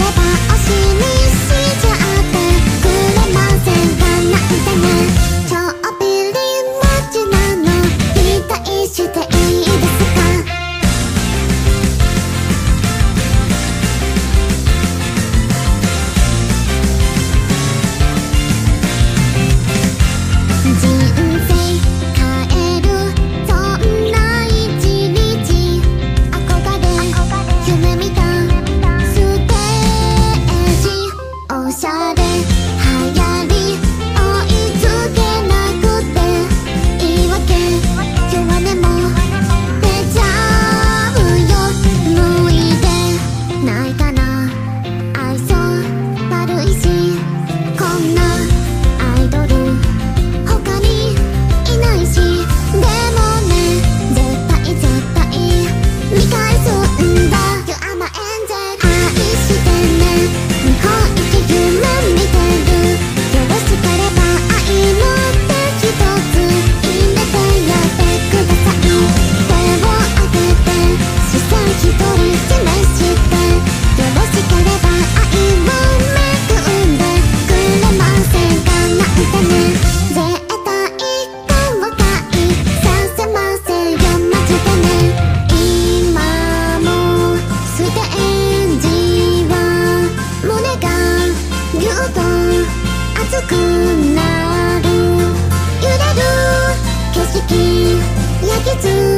おしにしちゃってくれません。かなんてね。ぎゅっと熱くなる。揺れる景色焼き付